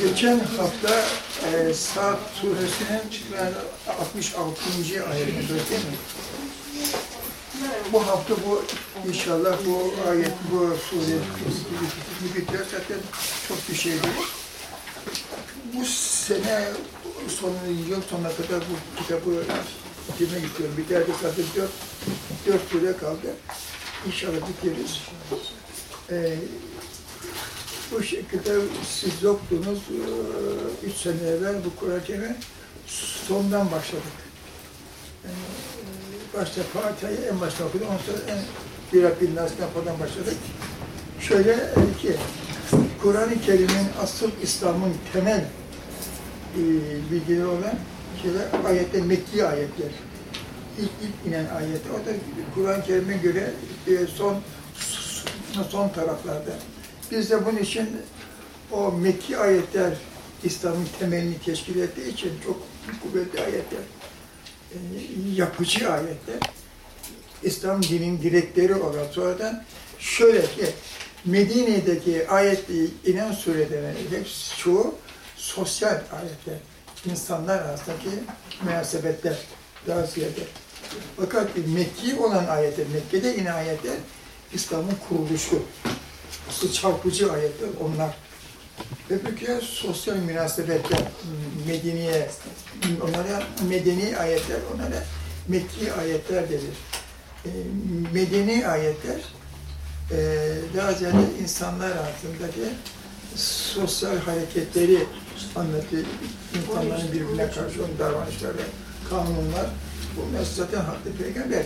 Geçen hafta e, Saat suresinin yani 66. ayetini değil mi? Bu hafta bu inşallah bu ayet, bu sure bitiyor. Zaten çok bir şey değil. Bu sene son yıl sonuna kadar bu kitabı bitirmek istiyorum. Bir de zaten dört, dört sure kaldı. İnşallah bitiririz. Ee, bu şekilde siz yoktunuz. Ee, Üç sene evvel bu Kur'an-ı Kerim'e sondan başladık. Yani, e, başta Fatiha'yı en başta okuduk, ondan sonra en bir Rabbin Nas'tan başladık. Şöyle e, ki, Kur'an-ı Kerim'in asıl İslam'ın temel e, bilgileri olan şeyler, ayetler, Mekki ayetler. İlk, ilk inen ayet. O da Kur'an-ı Kerim'e göre e, son son taraflarda. Biz de bunun için o Mekki ayetler İslam'ın temelini teşkil ettiği için çok kuvvetli ayetler, e, yapıcı ayetler. İslam dininin direkleri olan sonradan şöyle ki Medine'deki ayet inen surelerin hepsi çoğu sosyal ayetler. insanlar arasındaki münasebetler daha ziyade. Fakat Mekki olan ayetler, Mekke'de inen ayetler İslam'ın kuruluşu. Asıl çarpıcı ayetler onlar. Öbürküler sosyal münasebetler, medeniye, onlara medeni ayetler, onlara Mekki ayetler denir. E, medeni ayetler e, daha ziyade insanlar altındaki sosyal hareketleri anlatıyor. İnsanların birbirine karşı olan davranışları, kanunlar. Bunlar zaten haklı peygamber.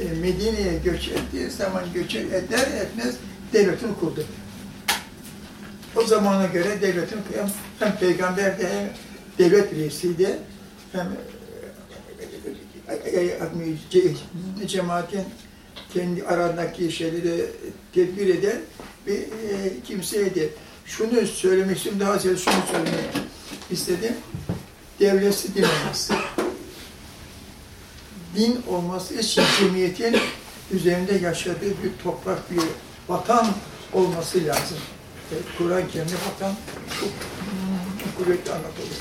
E, Medine'ye göç ettiği zaman göç eder etmez devletini kurdu. O zamana göre devletin hem, peygamber de devlet reisiydi hem e, e, cemaatin kendi arasındaki şeyleri tedbir eden bir e, kimseydi. Şunu söylemek istiyorum, daha ziyade şunu söylemek istedim. Devletsiz din olmaz. Din olması için cemiyetin üzerinde yaşadığı bir toprak, bir vatan olması lazım. E, Kur'an-ı Kerim'de vatan çok kuvvetli anlatılır.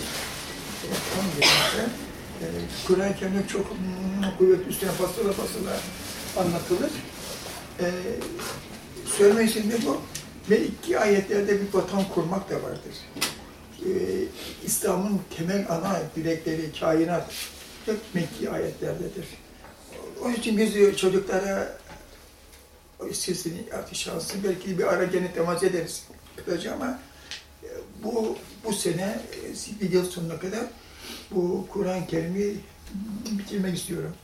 Vatan gelince, e, Kur'an-ı Kerim'de çok hmm, kuvvetli üstüne basıla basıla anlatılır. E, söylemek istediğim bu. Ve iki ayetlerde bir vatan kurmak da vardır. E, İslam'ın temel ana dilekleri, kainat hep Mekki ayetlerdedir. Onun için biz çocuklara sesini artık şahsın belki bir ara gene temas ederiz kısaca ama e, bu bu sene bir yıl sonuna kadar bu Kur'an-ı Kerim'i bitirmek istiyorum.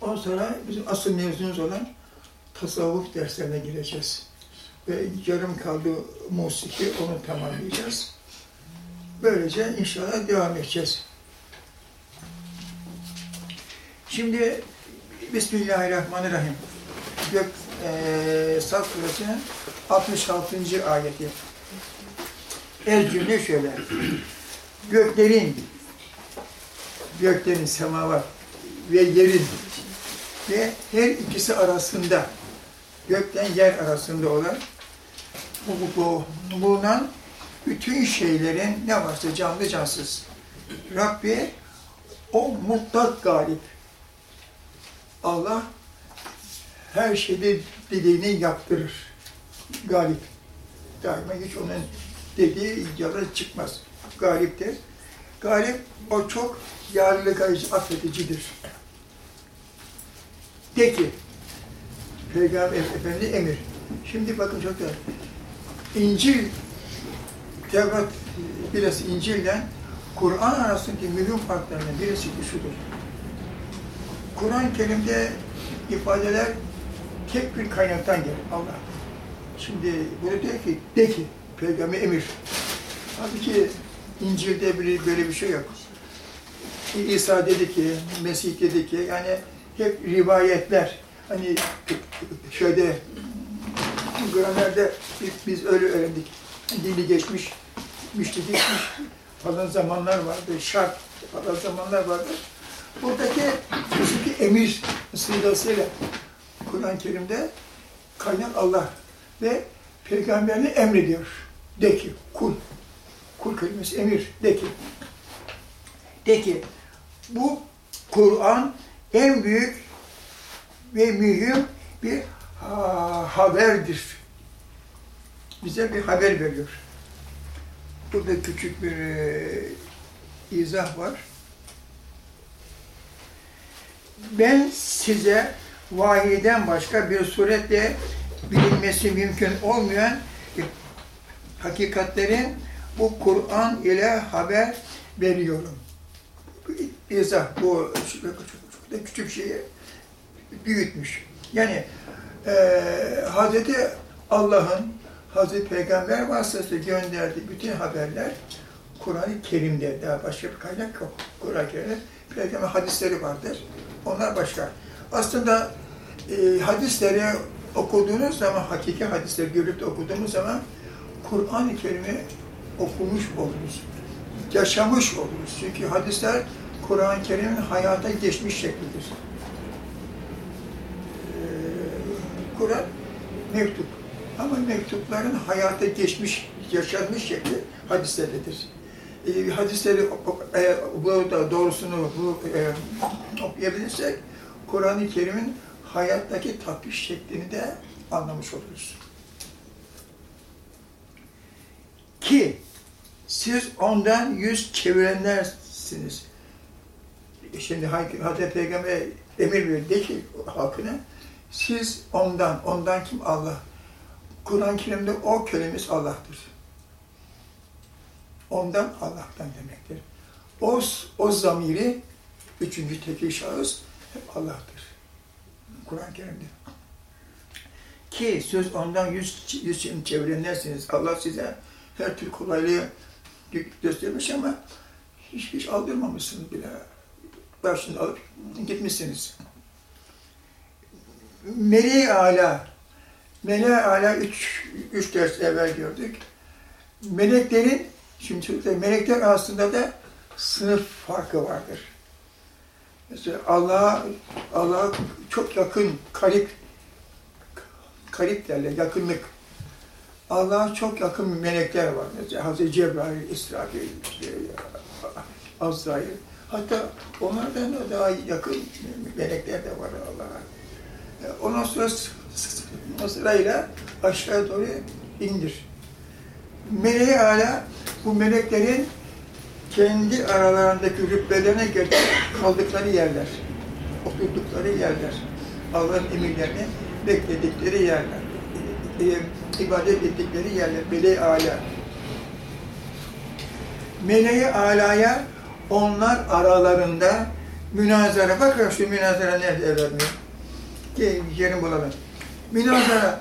Ondan sonra bizim asıl mevzumuz olan tasavvuf derslerine gireceğiz. Ve yarım kaldı musiki, onu tamamlayacağız. Böylece inşallah devam edeceğiz. Şimdi Bismillahirrahmanirrahim. Gök, e, Saf Suresinin 66. ayeti. El cümle şöyle. Göklerin, göklerin semavat ve yerin ve her ikisi arasında, gökten yer arasında olan bu, bu, bulunan bütün şeylerin ne varsa canlı cansız. Rabbi o mutlak galip. Allah her şeyde dediğini yaptırır. Galip. Daima hiç onun dediği yalan çıkmaz. Galiptir. Galip o çok yararlı kayıcı, affedicidir. De ki, Peygamber Efendi emir. Şimdi bakın çok da İncil, Tevrat birisi İncil'den Kur'an arasındaki mühim farklarından birisi şudur. Kur'an-ı Kerim'de ifadeler tek bir kaynaktan gelir Allah. Şimdi bunu diyor ki, de ki, peygamber emir. Halbuki İncil'de böyle, böyle bir şey yok. İsa dedi ki, Mesih dedi ki, yani hep rivayetler. Hani şöyle gramerde biz, öyle öğrendik. Dili geçmiş, müşti geçmiş falan zamanlar vardı, şart falan zamanlar vardı. Buradaki bir emir sırasıyla Kur'an-ı Kerim'de kaynak Allah ve peygamberini emrediyor. De ki kul, kelimesi emir. De ki, de ki bu Kur'an en büyük ve mühim bir ha, haberdir. Bize bir haber veriyor. Burada küçük bir e, izah var. Ben size vahiyden başka bir suretle bilinmesi mümkün olmayan e, hakikatlerin bu Kur'an ile haber veriyorum. İzah, bu küçük şeyi büyütmüş. Yani e, Hazreti Allah'ın Hazreti Peygamber vasıtasıyla gönderdiği bütün haberler Kur'an-ı Kerim'de daha başka bir kaynak yok. Kur'an-ı Kerim'de Peygamber hadisleri vardır. Onlar başka. Aslında e, hadisleri okuduğunuz zaman, hakiki hadisleri görüp de okuduğumuz zaman Kur'an-ı Kerim'i okumuş oluruz. Yaşamış oluruz. Çünkü hadisler Kur'an-ı Kerim'in hayata geçmiş şeklidir. Ee, Kur'an mektup. Ama mektupların hayata geçmiş, yaşanmış şekli hadislerdedir. Ee, hadisleri e, bu da doğrusunu bu, e, okuyabilirsek Kur'an-ı Kerim'in hayattaki tatbiş şeklini de anlamış oluruz. Ki siz ondan yüz çevirenlersiniz. Şimdi Hazreti Peygamber emir verdi ki halkına, siz ondan, ondan kim Allah? Kur'an-ı Kerim'de o kelimesi Allah'tır. Ondan Allah'tan demektir. O, o zamiri, üçüncü tekil şahıs hep Allah'tır. Kur'an-ı Kerim'de. Ki söz ondan yüz, yüz çevirenlersiniz. Allah size her tür kolaylığı göstermiş ama hiç hiç aldırmamışsınız bile. Başını alıp gitmişsiniz. Meli Ala, Meli Ala üç, üç ders evvel gördük. Meleklerin, şimdi melekler aslında da sınıf farkı vardır. Mesela Allah'a Allah'a çok yakın, karip, karip derler, yakınlık. Allah'a çok yakın melekler var. Mesela Hazreti Cebrail, İsrafil, Azrail. Hatta onlardan da daha yakın melekler de var Allah'a. Ondan sonra sırayla aşağı doğru indir. Meleği hala bu meleklerin kendi aralarındaki rütbelerine göre kaldıkları yerler, oturdukları yerler, Allah'ın emirlerini bekledikleri yerler, e, ibadet ettikleri yerler, meleği âlâ. Meleği âlâya onlar aralarında münazara, bakın şu münazara nerede vermiyor? Gelin yerini bulalım. Münazara,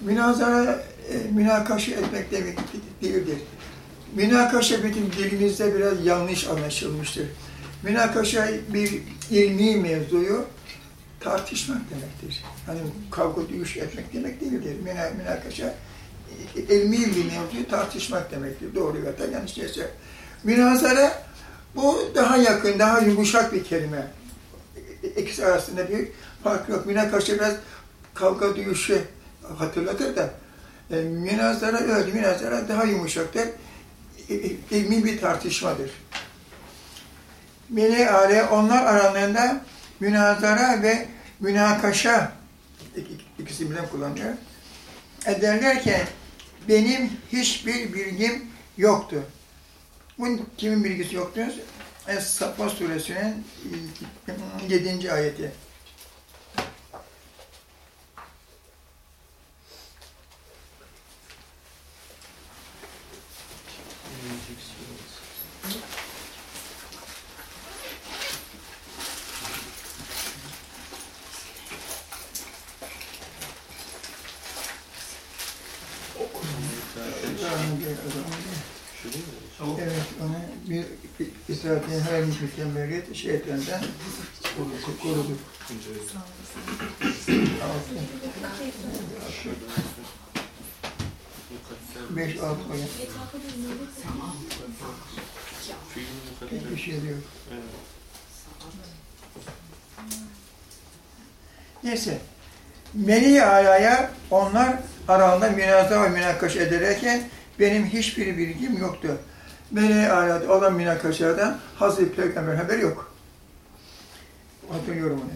münazara e, münakaşa etmek demek değildir. Münakaşa bizim dilimizde biraz yanlış anlaşılmıştır. Münakaşa bir ilmi mevzuyu tartışmak demektir. Hani kavga dövüş etmek demek değildir. Müna, münakaşa ilmi bir mevzuyu tartışmak demektir. Doğru ya yanlış neyse. Münazara bu daha yakın, daha yumuşak bir kelime. İkisi arasında bir fark yok. Münakaşa biraz kavga dövüşü hatırlatır da e, münazara öyle, münazara daha yumuşaktır. İlmi bir tartışmadır. Mele ale onlar aralarında münazara ve münakaşa ikisi bilen kullanıyor. Ederlerken benim hiçbir bilgim yoktu. Bunun kimin bilgisi yoktu? Es-Safa suresinin 7. ayeti. Evet, onu bir İsrail'in her mükemmeliyet şeytandan koruduk. Altı. Beş, altı koyun. Hiçbir şey yok. Neyse. Meli alaya onlar aralarında münazara ve münakaşa ederken benim hiçbir bilgim yoktu. Meleği alada olan münakaşadan Hazreti Peygamber haberi yok. Hatırlıyorum onu.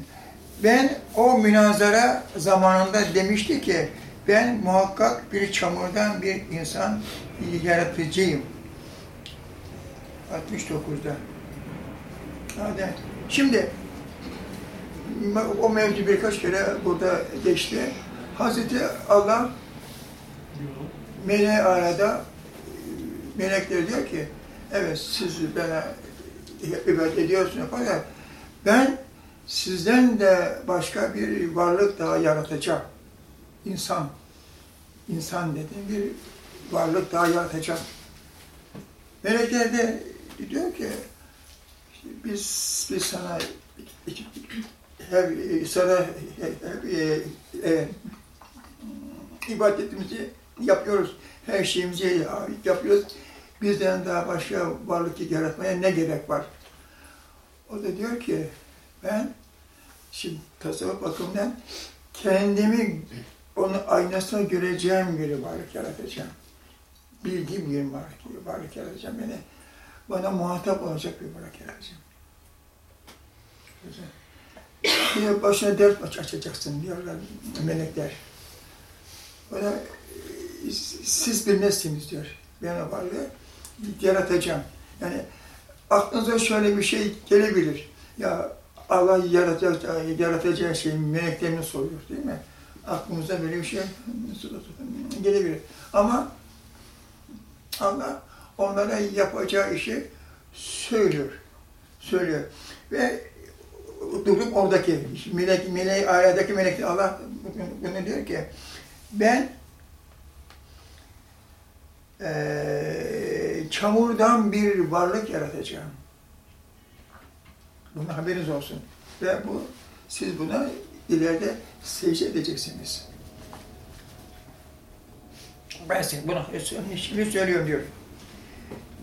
Ben o münazara zamanında demişti ki ben muhakkak bir çamurdan bir insan yaratıcıyım. 69'da. Hadi. Şimdi o mevzu birkaç kere burada geçti. Hazreti Allah meleği arada melekler diyor ki evet siz bana ibadet ediyorsunuz fakat ben sizden de başka bir varlık daha yaratacağım. İnsan. İnsan dediğim bir varlık daha yaratacağım. Melekler de diyor ki biz biz sana hep sana e, e, ibadetimizi yapıyoruz. Her şeyimizi yapıyoruz. Bizden daha başka varlık yaratmaya ne gerek var? O da diyor ki ben şimdi tasavvuf bakımından kendimi onu aynasına göreceğim bir varlık yaratacağım. Bildiğim bir varlık, varlık yaratacağım. Beni, bana muhatap olacak bir varlık yaratacağım. Güzel. Bir başına dert aç açacaksın diyorlar melekler. Bana siz bir nesiniz diyor. Ben o varlığı yaratacağım. Yani aklınıza şöyle bir şey gelebilir. Ya Allah yaratacak, yaratacağı şeyin meleklerini soruyor değil mi? Aklımıza böyle bir şey gelebilir. Ama Allah onlara yapacağı işi söylüyor. Söylüyor. Ve durum oradaki melek, melek, ayadaki melek Allah bunu diyor ki ben e, çamurdan bir varlık yaratacağım. Bunun haberiniz olsun. Ve bu siz buna ileride secde edeceksiniz. Ben size bunu şimdi söylüyorum diyor.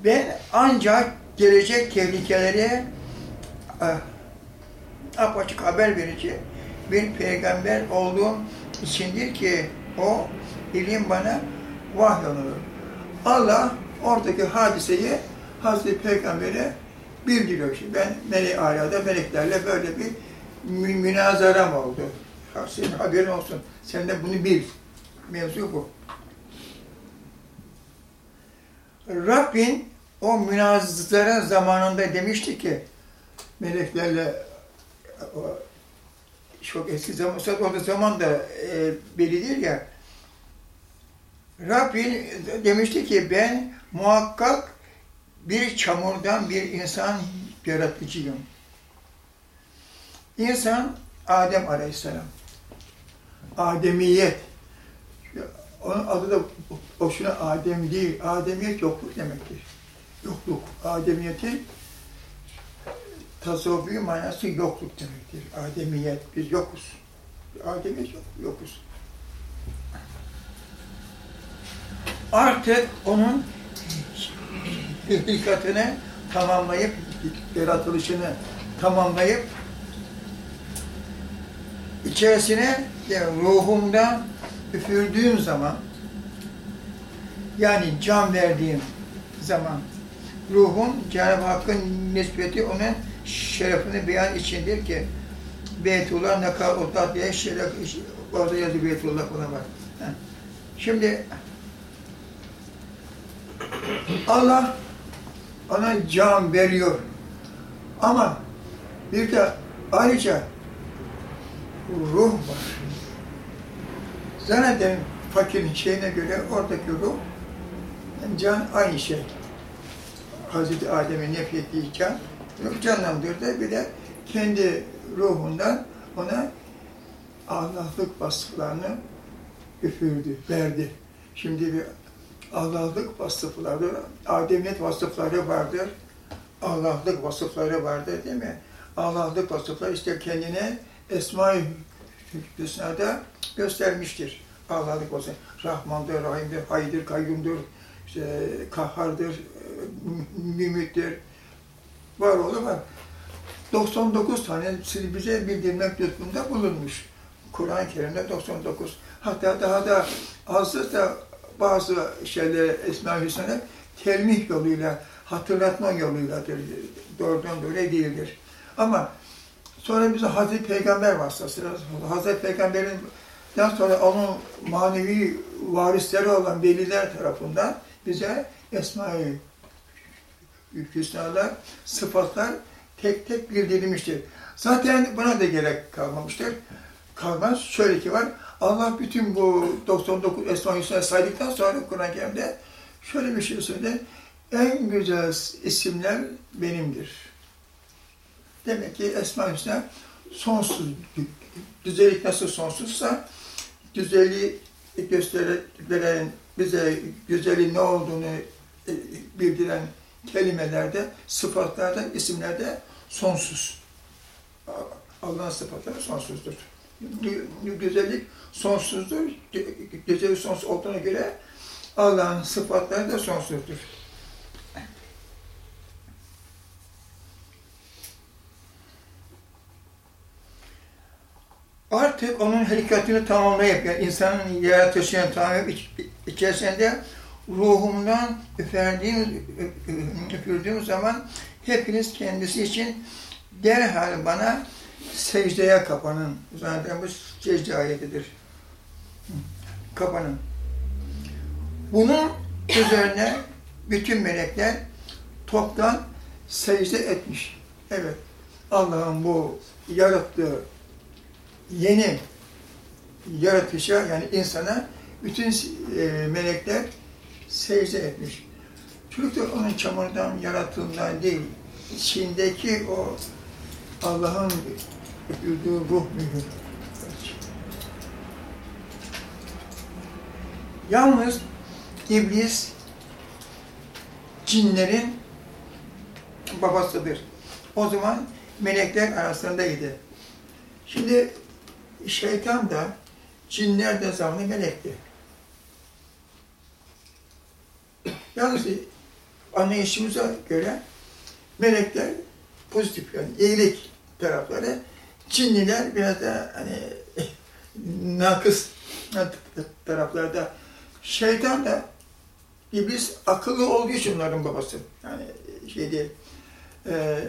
Ben ancak gelecek tehlikelere apaçık haber verici bir peygamber olduğum içindir ki o ilim bana vahyolunur. Allah oradaki hadiseyi Hazreti Peygamber'e bildiriyor. Şimdi ben mele alada meleklerle böyle bir mü münazaram oldu. Senin haberin olsun. Sen de bunu bil. Mevzu bu. Rabbin o münazara zamanında demişti ki meleklerle çok eski zaman, o zaman da e, bellidir ya Rabbin demişti ki ben muhakkak bir çamurdan bir insan yaratıcıyım. İnsan Adem Aleyhisselam. Ademiyet. Onun adı da boşuna Adem değil. Ademiyet yokluk demektir. Yokluk. Ademiyetin tasavvufi manası yokluk demektir. Ademiyet. Biz yokuz. Ademiyet yok, yokuz. Artık onun hilkatını tamamlayıp, yaratılışını tamamlayıp içerisine yani ruhumdan üfürdüğüm zaman yani can verdiğim zaman ruhun Cenab-ı Hakk'ın nispeti onun şerefini beyan içindir ki Beytullah nekâ diye şeref, orada yazıyor Beytullah buna var. Şimdi Allah ona can veriyor. Ama bir de ayrıca ruh var. Zannedin fakirin şeyine göre oradaki ruh, can aynı şey. Hazreti Adem'in nefrettiği can, ruh canlandırdı. Bir de kendi ruhundan ona Allah'lık vasıflarını üfürdü, verdi. Şimdi bir Allah'lık vasıfları, Ademiyet vasıfları vardır. Allah'lık vasıfları vardır değil mi? Allah'lık vasıfları işte kendine Esma-i Hüsna'da göstermiştir. Allah'lık vasıfları. Rahmandır, Rahim'dir, Haydir, Kayyum'dur, işte Kahhar'dır, Mümit'tir. Var oğlu var. 99 tane bize bildirmek lütfunda bulunmuş. Kur'an-ı Kerim'de 99. Hatta daha da azı da bazı şeyleri Esma-i Hüsna'da telmih yoluyla hatırlatma yoluyladır. Doğrudan böyle değildir. Ama sonra bize Hazreti Peygamber vasıtasıyla, Hazreti Peygamber'in daha sonra onun manevi varisleri olan veliler tarafından bize Esma-i Hüsnalar, sıfatlar tek tek bildirilmiştir. Zaten buna da gerek kalmamıştır. Kalmaz. Şöyle ki var, Allah bütün bu 99 Esma-i Hüsna saydıktan sonra Kur'an-ı Kerim'de şöyle bir şey söyledi. En güzel isimler benimdir. Demek ki Esma-i Hüsna sonsuz. Güzellik nasıl sonsuzsa güzelliği gösteren, bize güzelliğin ne olduğunu e, bildiren kelimelerde, sıfatlarda, isimlerde sonsuz. Allah'ın sıfatları sonsuzdur. Güzellik sonsuzdur. Güzellik sonsuz olduğuna göre Allah'ın sıfatları da sonsuzdur. Artık onun harekatını tamamlayıp, yani insanın yaratışını tamamlayıp içerisinde ruhumdan üfürdiğim, üfürdüğüm zaman hepiniz kendisi için derhal bana secdeye kapanın. Zaten bu secde ayetidir. Kapanın. Bunun üzerine bütün melekler toptan secde etmiş. Evet, Allah'ın bu yarattığı yeni yaratışa yani insana bütün e, melekler secde etmiş. Çocuk da onun çamurdan yaratıldığından değil, içindeki o Allah'ın üfürdüğü ruh mühür. Yalnız iblis cinlerin babasıdır. O zaman melekler arasındaydı. Şimdi şeytan da cinler de zamanı melekti. Yalnız anlayışımıza göre melekler pozitif yani iyilik tarafları, cinliler biraz da hani nakıs taraflarda. Şeytan da iblis akıllı olduğu için onların babası. Yani şey değil. Ee,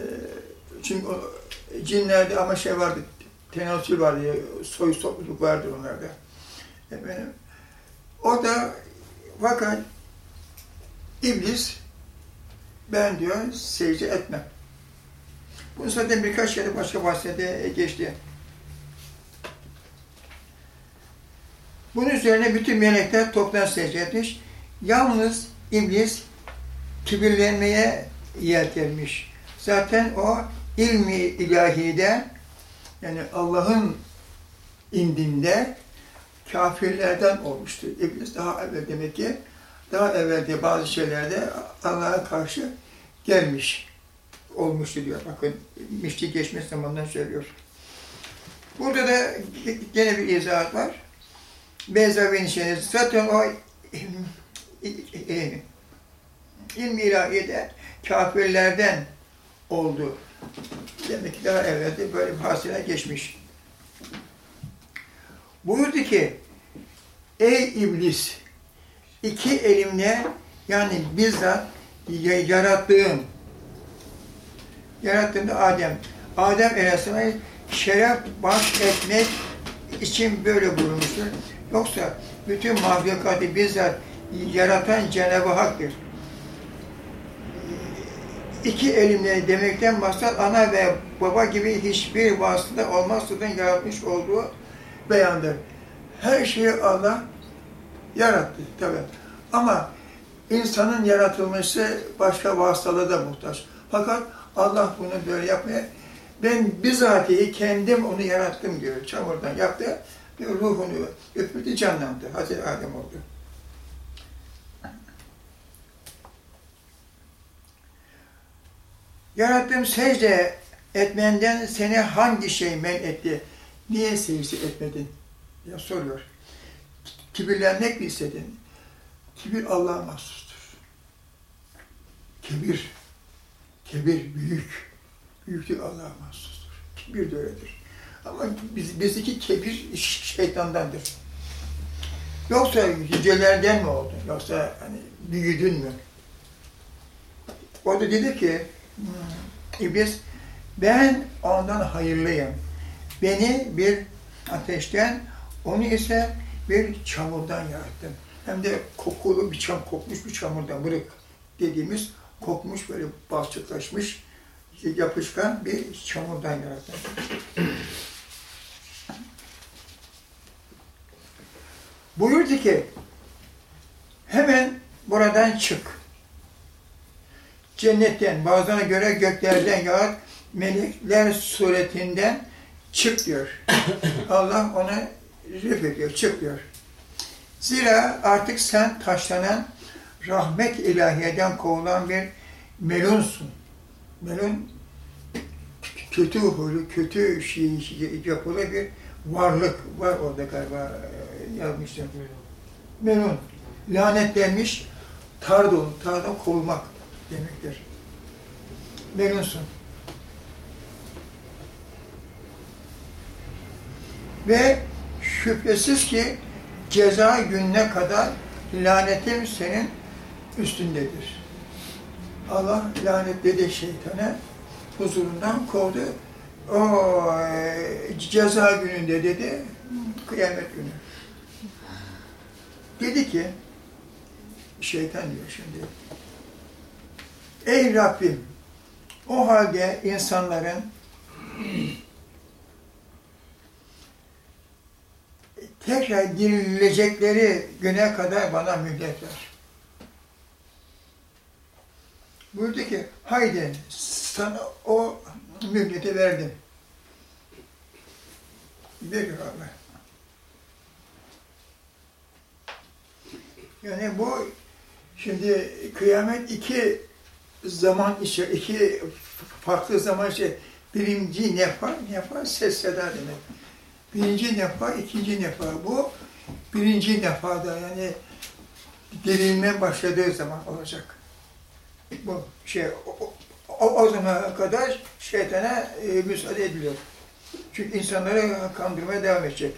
çünkü o, cinlerde ama şey vardı, tenasül vardı, soy topluluk vardı onlarda. Efendim, o da fakat iblis ben diyor secde etmem. Bunu zaten birkaç yerde başka bahsede geçti. Bunun üzerine bütün melekler toptan secde etmiş. Yalnız iblis kibirlenmeye yeltenmiş. Zaten o ilmi ilahide yani Allah'ın indinde kafirlerden olmuştu. İblis daha evvel demek ki daha evvelde bazı şeylerde Allah'a karşı gelmiş olmuştu diyor. Bakın mişti geçmiş zamandan söylüyor. Burada da gene bir izahat var. Beyzavi'nin şeyini zaten o ilmi ilahiyede kafirlerden oldu. Demek ki daha evvelde böyle bir hasile geçmiş. Buyurdu ki, ey iblis, iki elimle yani bizzat yarattığım, yarattığımda Adem, Adem Aleyhisselam'a şeref baş etmek için böyle bulunmuştur. Yoksa bütün mahlukatı bizzat yaratan Cenab-ı Hak'tır. İki elimle demekten maksat ana ve baba gibi hiçbir vasıta olmaksızın yaratmış olduğu beyandır. Her şeyi Allah yarattı tabi. Ama insanın yaratılması başka vasıtalara da muhtaç. Fakat Allah bunu böyle yapmaya ben bizatihi kendim onu yarattım diyor. Çamurdan yaptı ve ruhunu öpürdü canlandı. Hazreti Adem oldu. Yarattığım secde etmenden seni hangi şey men etti? Niye secde etmedin? Ya soruyor. Kibirlenmek mi istedin? Kibir Allah'a mahsustur. Kibir, kibir büyük. Büyüklük Allah'a mahsustur. Kibir de öyledir. Ama biz, bizdeki kibir şeytandandır. Yoksa yücelerden mi oldun? Yoksa hani büyüdün mü? O da dedi ki, hmm, İblis, ben ondan hayırlıyım. Beni bir ateşten, onu ise bir çamurdan yarattım. Hem de kokulu bir çam, kokmuş bir çamurdan, bırak dediğimiz kokmuş böyle balçıklaşmış, yapışkan bir çamurdan yarattım. Buyurdu ki, hemen buradan çık. Cennetten, bazılarına göre göklerden yağar, melekler suretinden çık diyor. Allah ona ediyor, çık diyor. Zira artık sen taşlanan, rahmet ilahiyeden kovulan bir melunsun. Melun, kötü huylu, kötü şey, yapılı bir varlık var orada galiba yazmıştım. Melun, lanetlenmiş, tardon, tardon kovulmak demektir. Melunsun. Ve şüphesiz ki ceza gününe kadar lanetim senin üstündedir. Allah lanetledi şeytanı, huzurundan kovdu. O ceza gününde dedi, kıyamet günü. Dedi ki, şeytan diyor şimdi, Ey Rabbim, o halde insanların tekrar dirilecekleri güne kadar bana mühlet ver. Buyurdu ki, haydi sana o mühleti verdim. Veriyor Allah. Yani bu şimdi kıyamet iki zaman içi, iki farklı zaman içi. Birinci nefa, nefa ses seda demek. Birinci nefa, ikinci nefa. Bu birinci nefada yani dirilme başladığı zaman olacak. Bu şey o, o, o zamana kadar şeytana e, müsaade ediliyor. Çünkü insanları kandırmaya devam edecek.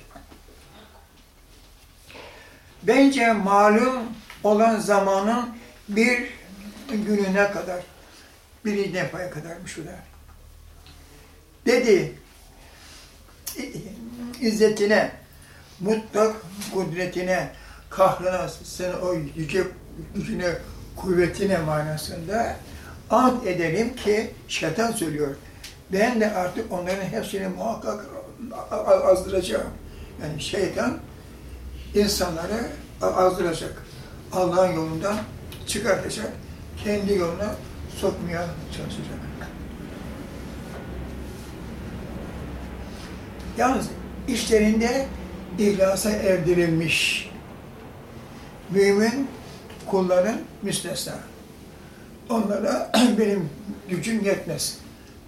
Bence malum olan zamanın bir gününe kadar, bir nefaya kadarmış o da. Dedi, izzetine, mutlak kudretine, kahrına, sen o yüce gücüne, kuvvetine manasında ant ederim ki şeytan söylüyor. Ben de artık onların hepsini muhakkak azdıracağım. Yani şeytan insanları azdıracak. Allah'ın yolundan çıkartacak. Kendi yoluna sokmaya çalışacak. Yalnız işlerinde ihlasa erdirilmiş mümin kulların müstesna. Onlara benim gücüm yetmez.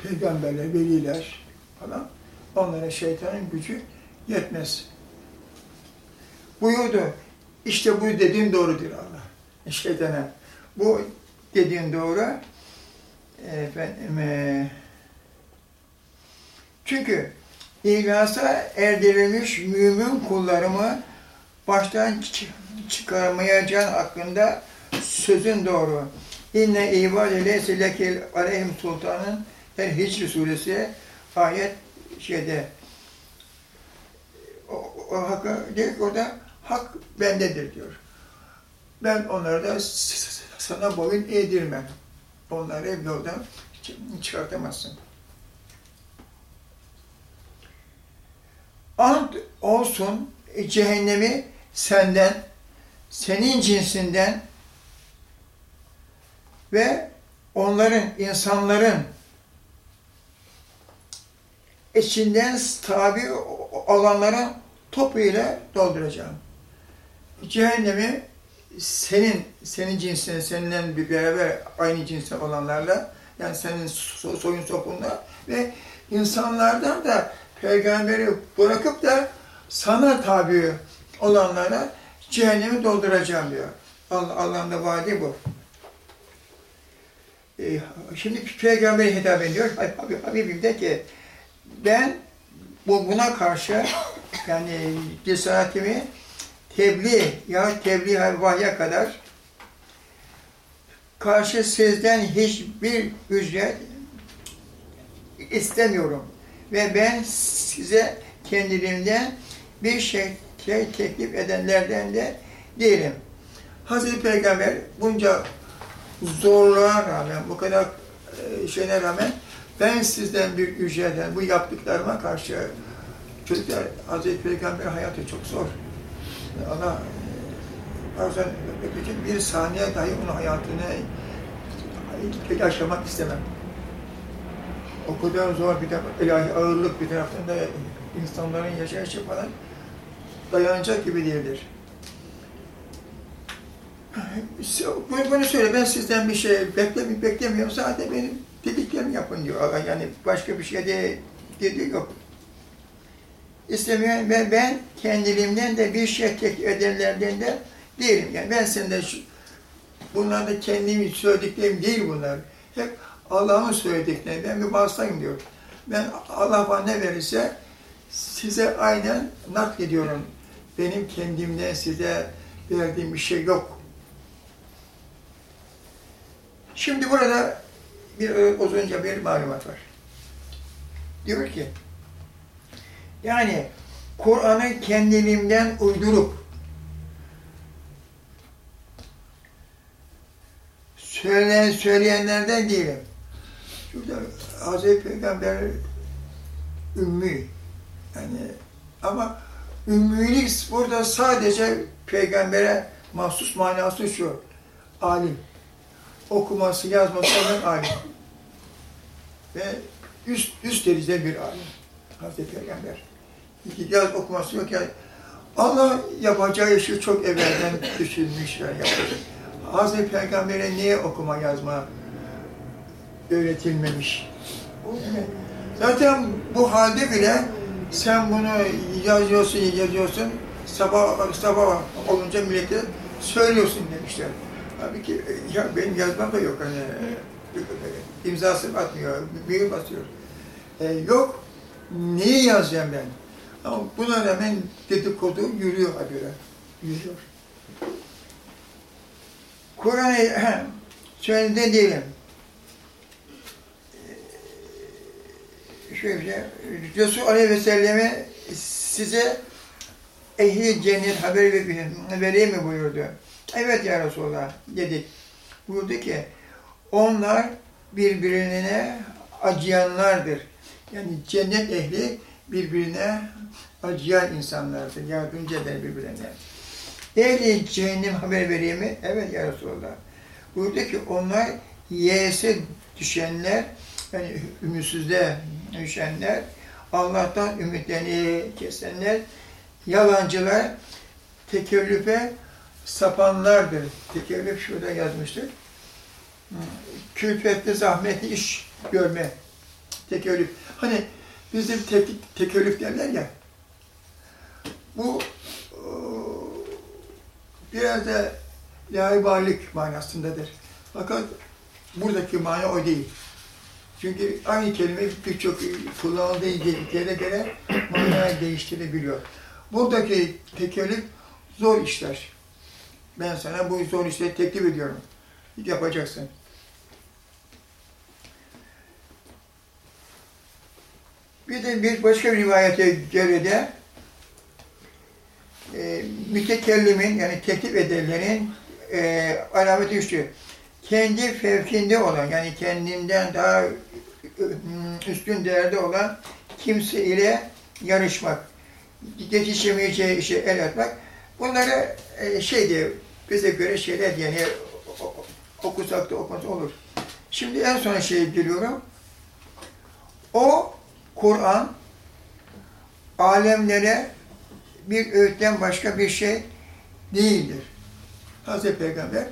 Peygamberler, veliler falan. Onlara şeytanın gücü yetmez. Buyurdu. İşte bu dediğin doğrudur Allah. Şeytana. Bu dediğin doğru. Efendim, e, çünkü İhlasa erdirilmiş mümin kullarımı baştan çıkarmayacağın hakkında sözün doğru. İnne ibade leyse lekil aleyhim sultanın El Hicr suresi ayet şeyde o, o hakkı diyor orada hak bendedir diyor. Ben onları da sana boyun eğdirmem. Onları yoldan çıkartamazsın. Ant olsun cehennemi senden, senin cinsinden ve onların, insanların içinden tabi olanlara topuyla dolduracağım. Cehennemi senin, senin cinsin, seninle bir beraber aynı cinsten olanlarla, yani senin soyun sopunla ve insanlardan da peygamberi bırakıp da sana tabi olanlara cehennemi dolduracağım diyor. Allah, Allah'ın da vaadi bu. Ee, şimdi peygamberi hitap ediyor. Habibim de ki ben bu buna karşı yani cesaretimi tebliğ ya tebliğ vahye kadar karşı sizden hiçbir ücret istemiyorum. Ve ben size kendiliğimden bir şey şey teklif edenlerden de değilim. Hazreti Peygamber bunca zorluğa rağmen, bu kadar e, şeyine rağmen ben sizden bir ücretten bu yaptıklarıma karşı çocuklar Hazreti Peygamber hayatı çok zor. Allah e, bazen bir, bir saniye dahi onun hayatını yaşamak istemem. O kadar zor bir de ilahi ağırlık bir taraftan da insanların yaşayışı falan dayanacak gibi değildir. Bunu, söyle, ben sizden bir şey beklemi, beklemiyorum, sadece benim dediklerimi yapın diyor. Yani başka bir şey de dediği yok. İstemiyorum ve ben kendiliğimden de bir şey teklif edenlerden de değilim. Yani ben senden şu, bunlar da kendimi söylediklerim değil bunlar. Hep Allah'ın söyledikleri. Ben bir vasıtayım diyor. Ben Allah bana ne verirse size aynen naklediyorum. Benim kendimden size verdiğim bir şey yok. Şimdi burada bir uzunca bir malumat var. Diyor ki, yani Kur'an'ı kendiliğimden uydurup söyleyen, söyleyenlerden değilim. Şurada Hazreti Peygamber ümmü. Yani ama ümmülik burada sadece peygambere mahsus manası şu. Alim. Okuması, yazması olan alim. Ve üst, üst derecede bir alim. Hazreti Peygamber. Yaz okuması yok yani. Allah yapacağı işi çok evvelden düşünmüş ve yapacak. Hazreti Peygamber'e niye okuma yazma öğretilmemiş? Zaten bu halde bile sen bunu yazıyorsun, yazıyorsun, sabah sabah olunca millete söylüyorsun demişler. Tabii ki ya benim yazmam da yok hani imzası atmıyor, büyü basıyor. E, yok, neyi yazacağım ben? Ama buna rağmen dedikodu yürüyor habire, yürüyor. Kur'an'ı söylediğinde değilim. Şöyle şey, Resul Aleyhi ve Selleme size ehli cennet haber vereyim mi buyurdu. Evet ya Resulallah dedik. Buyurdu ki onlar birbirine acıyanlardır. Yani cennet ehli birbirine acıyan insanlardır. Yardımcı eder birbirine. Ehli cehennem haber vereyim mi? Evet ya Resulallah. Buyurdu ki onlar yeğese düşenler, yani ümitsizde düşenler, Allah'tan ümitlerini kesenler, yalancılar, tekellüfe sapanlardır. Tekellüf şurada yazmıştır. Külfetli, zahmetli iş görme. Tekellüf. Hani bizim tek, tekellüf derler ya. Bu biraz da laibarlık manasındadır. Fakat buradaki mana o değil. Çünkü aynı kelime birçok kullanıldığı yere göre manayı değiştirebiliyor. Buradaki tekellüf zor işler. Ben sana bu zor işleri teklif ediyorum. Yapacaksın. Bir de bir başka bir rivayete göre de e, mütekellimin yani teklif edenlerin e, alameti üçtü. Kendi fevkinde olan yani kendinden daha üstün değerde olan kimse ile yarışmak, geçişemeyeceği işe el atmak. Bunları e, şey diye bize göre şeyler yani okusak da okusak olur. Şimdi en son şeye geliyorum. O Kur'an alemlere bir öğütten başka bir şey değildir. Hazreti Peygamber